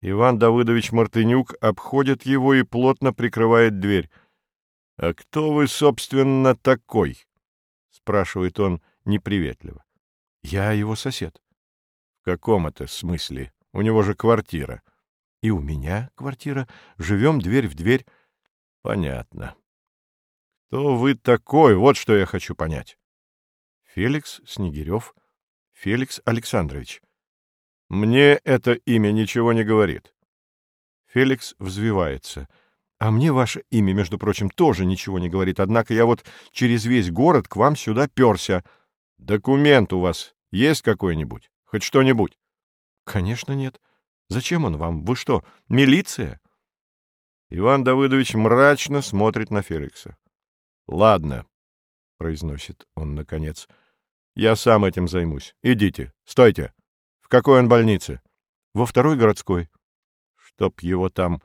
Иван Давыдович Мартынюк обходит его и плотно прикрывает дверь. — А кто вы, собственно, такой? — спрашивает он неприветливо. — Я его сосед. — В каком это смысле? У него же квартира. — И у меня квартира. Живем дверь в дверь. — Понятно. — Кто вы такой? Вот что я хочу понять. — Феликс Снегирев. Феликс Александрович. Мне это имя ничего не говорит. Феликс взвивается. А мне ваше имя, между прочим, тоже ничего не говорит, однако я вот через весь город к вам сюда перся. Документ у вас есть какой-нибудь? Хоть что-нибудь? Конечно, нет. Зачем он вам? Вы что, милиция? Иван Давыдович мрачно смотрит на Феликса. Ладно, произносит он наконец. Я сам этим займусь. Идите. Стойте. В какой он больнице? Во второй городской. Чтоб его там...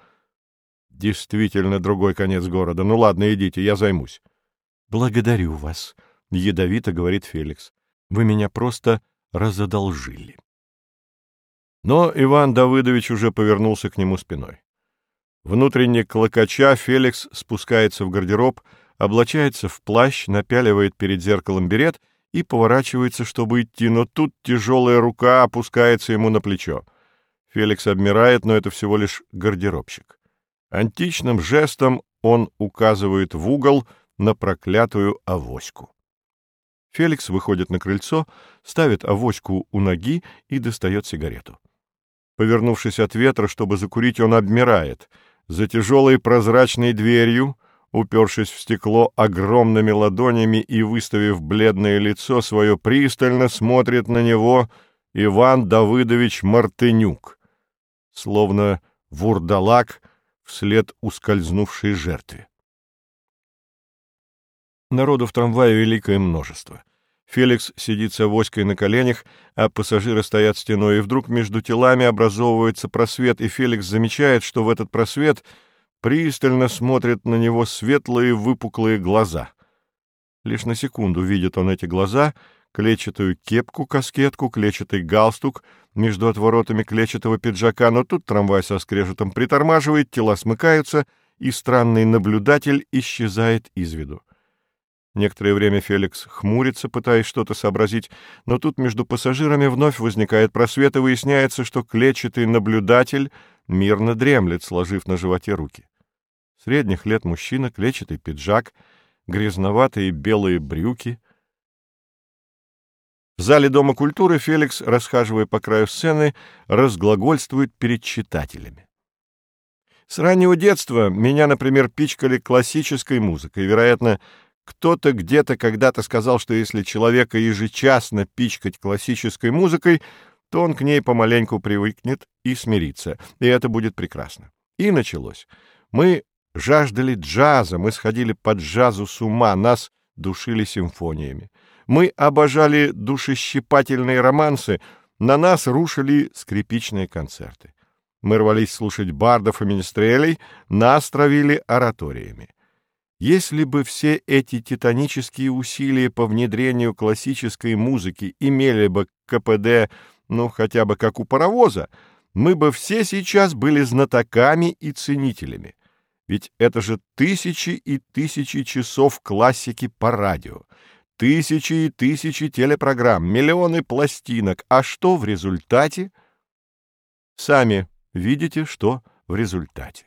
Действительно другой конец города. Ну ладно, идите, я займусь. Благодарю вас, — ядовито говорит Феликс. Вы меня просто разодолжили. Но Иван Давыдович уже повернулся к нему спиной. Внутренне клокоча Феликс спускается в гардероб, облачается в плащ, напяливает перед зеркалом берет — и поворачивается, чтобы идти, но тут тяжелая рука опускается ему на плечо. Феликс обмирает, но это всего лишь гардеробщик. Античным жестом он указывает в угол на проклятую авоську. Феликс выходит на крыльцо, ставит авоську у ноги и достает сигарету. Повернувшись от ветра, чтобы закурить, он обмирает. За тяжелой прозрачной дверью упершись в стекло огромными ладонями и выставив бледное лицо свое, пристально смотрит на него Иван Давыдович Мартынюк, словно вурдалак вслед ускользнувшей жертве. Народу в трамвае великое множество. Феликс сидит с авоськой на коленях, а пассажиры стоят стеной, и вдруг между телами образовывается просвет, и Феликс замечает, что в этот просвет — пристально смотрят на него светлые выпуклые глаза. Лишь на секунду видит он эти глаза, клетчатую кепку, каскетку, клетчатый галстук между отворотами клетчатого пиджака, но тут трамвай со скрежетом притормаживает, тела смыкаются, и странный наблюдатель исчезает из виду. Некоторое время Феликс хмурится, пытаясь что-то сообразить, но тут между пассажирами вновь возникает просвет, и выясняется, что клетчатый наблюдатель мирно дремлет, сложив на животе руки. Средних лет мужчина, клетчатый пиджак, грязноватые белые брюки. В зале Дома культуры Феликс, расхаживая по краю сцены, разглагольствует перед читателями. С раннего детства меня, например, пичкали классической музыкой. Вероятно, кто-то где-то когда-то сказал, что если человека ежечасно пичкать классической музыкой, то он к ней помаленьку привыкнет и смирится, и это будет прекрасно. И началось. Мы жаждали джаза, мы сходили под джазу с ума, нас душили симфониями. Мы обожали душещипательные романсы, на нас рушили скрипичные концерты. Мы рвались слушать бардов и министрелей, нас травили ораториями. Если бы все эти титанические усилия по внедрению классической музыки имели бы КПД, ну, хотя бы как у паровоза, мы бы все сейчас были знатоками и ценителями. Ведь это же тысячи и тысячи часов классики по радио, тысячи и тысячи телепрограмм, миллионы пластинок. А что в результате? Сами видите, что в результате.